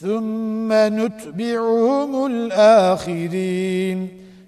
ثم نتبعهم الآخرين.